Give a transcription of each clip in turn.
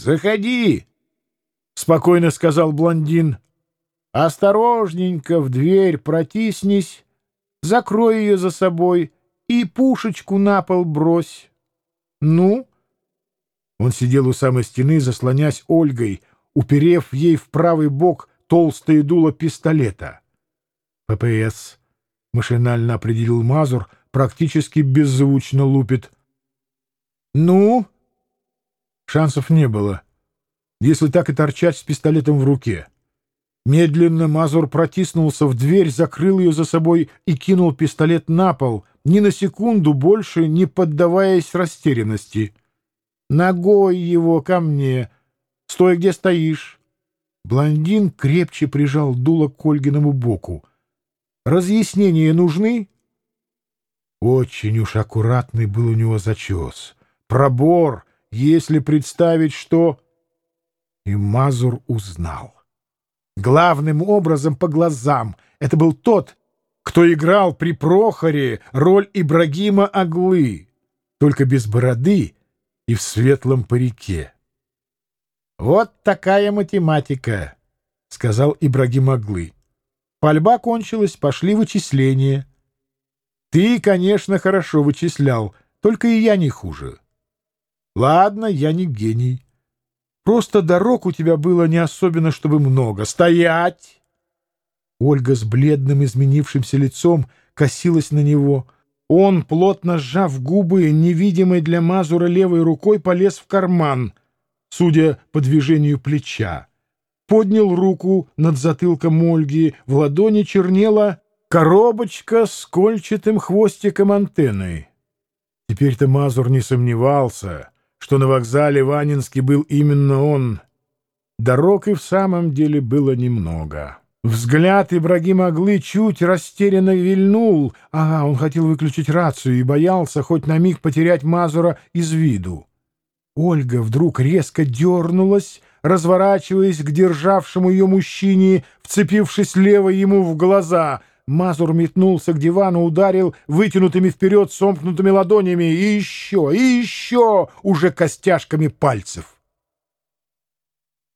«Заходи!» — спокойно сказал блондин. «Осторожненько в дверь протиснись, закрой ее за собой и пушечку на пол брось. Ну?» Он сидел у самой стены, заслонясь Ольгой, уперев ей в правый бок толстое дуло пистолета. «ППС», — машинально определил Мазур, практически беззвучно лупит. «Ну?» Шансов не было, если так и торчать с пистолетом в руке. Медленно Мазур протиснулся в дверь, закрыл ее за собой и кинул пистолет на пол, ни на секунду больше не поддаваясь растерянности. «Ногой его ко мне! Стой, где стоишь!» Блондин крепче прижал дуло к Ольгиному боку. «Разъяснения нужны?» Очень уж аккуратный был у него зачес. Пробор, если представить, что... И Мазур узнал. Главным образом по глазам. Это был тот, кто играл при Прохоре роль Ибрагима Аглы, только без бороды и в светлом парике. «Вот такая математика», — сказал Ибрагим Аглы. Пальба кончилась, пошли вычисления. Ты, конечно, хорошо вычислял, только и я не хуже. Ладно, я не гений. Просто дорог у тебя было не особенно, чтобы много. Стоять! Ольга с бледным изменившимся лицом косилась на него. Он, плотно сжав губы, невидимой для Мазура левой рукой, полез в карман, судя по движению плеча. Поднял руку над затылком Ольги, в ладони чернела коробочка с кольчатым хвостиком антенны. Теперь-то Мазур не сомневался — что на вокзале Ванинский был именно он. Дорог и в самом деле было немного. Взгляд Ибрагима Аглы чуть растерянно вильнул. Ага, он хотел выключить рацию и боялся хоть на миг потерять Мазура из виду. Ольга вдруг резко дернулась, разворачиваясь к державшему ее мужчине, вцепившись лево ему в глаза — Мазур метнулся к дивану, ударил вытянутыми вперед сомкнутыми ладонями и еще, и еще уже костяшками пальцев.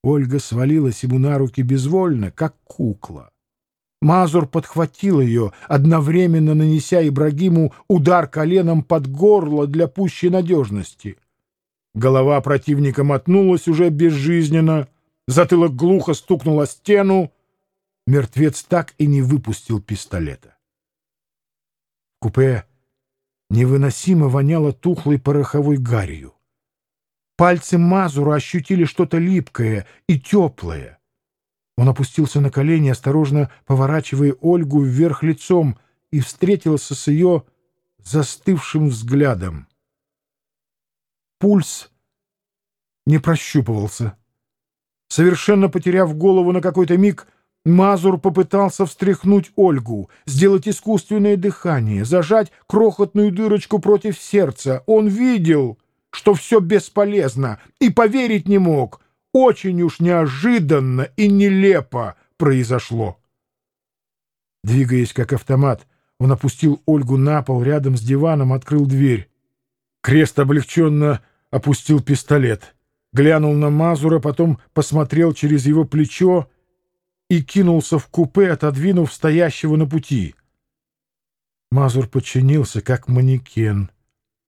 Ольга свалилась ему на руки безвольно, как кукла. Мазур подхватил ее, одновременно нанеся Ибрагиму удар коленом под горло для пущей надежности. Голова противника мотнулась уже безжизненно, затылок глухо стукнул о стену, мертвец так и не выпустил пистолета. В купе невыносимо воняло тухлой пороховой гарью. Пальцы Мазура ощутили что-то липкое и теплое. Он опустился на колени, осторожно поворачивая Ольгу вверх лицом, и встретился с ее застывшим взглядом. Пульс не прощупывался. Совершенно потеряв голову на какой-то миг, Мазур попытался встряхнуть Ольгу, сделать искусственное дыхание, зажать крохотную дырочку против сердца. Он видел, что все бесполезно, и поверить не мог. Очень уж неожиданно и нелепо произошло. Двигаясь как автомат, он опустил Ольгу на пол рядом с диваном, открыл дверь. Крест облегченно опустил пистолет. Глянул на Мазура, потом посмотрел через его плечо и кинулся в купе, отодвинув стоящего на пути. Мазур подчинился, как манекен.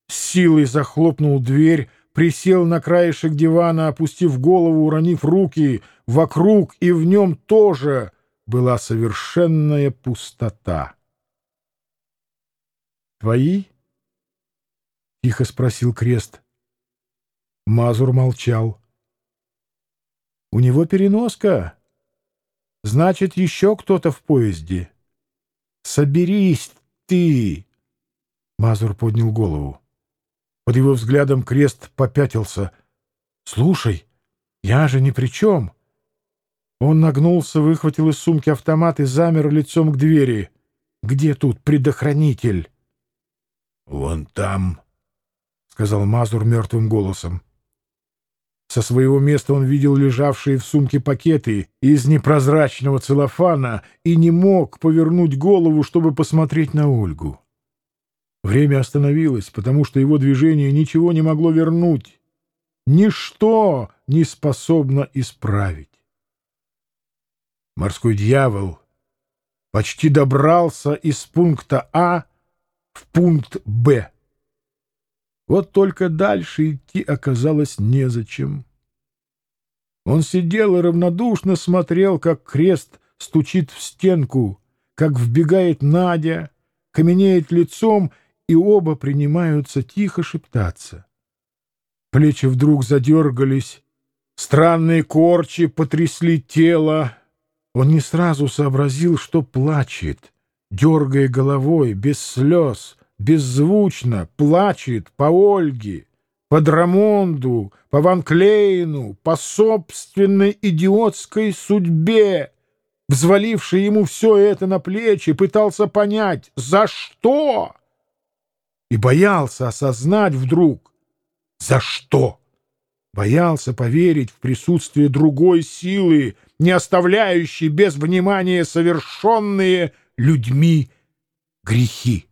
С силой захлопнул дверь, присел на краешек дивана, опустив голову, уронив руки. Вокруг и в нем тоже была совершенная пустота. «Твои?» — тихо спросил Крест. Мазур молчал. «У него переноска», Значит, еще кто-то в поезде. Соберись ты! Мазур поднял голову. Под его взглядом крест попятился. «Слушай, я же ни при чем!» Он нагнулся, выхватил из сумки автомат и замер лицом к двери. «Где тут предохранитель?» «Вон там», — сказал Мазур мертвым голосом. Со своего места он видел лежавшие в сумке пакеты из непрозрачного целлофана и не мог повернуть голову, чтобы посмотреть на Ольгу. Время остановилось, потому что его движение ничего не могло вернуть. ничто не способно исправить. Морской дьявол почти добрался из пункта А в пункт Б. Вот только дальше идти оказалось незачем. Он сидел и равнодушно смотрел, как крест стучит в стенку, как вбегает Надя, каменеет лицом, и оба принимаются тихо шептаться. Плечи вдруг задергались, странные корчи потрясли тело. Он не сразу сообразил, что плачет, дергая головой, без слез, беззвучно, плачет по Ольге, по Драмонду, по Ван Клейну, по собственной идиотской судьбе, взваливший ему все это на плечи, пытался понять, за что, и боялся осознать вдруг, за что. Боялся поверить в присутствие другой силы, не оставляющей без внимания совершенные людьми грехи.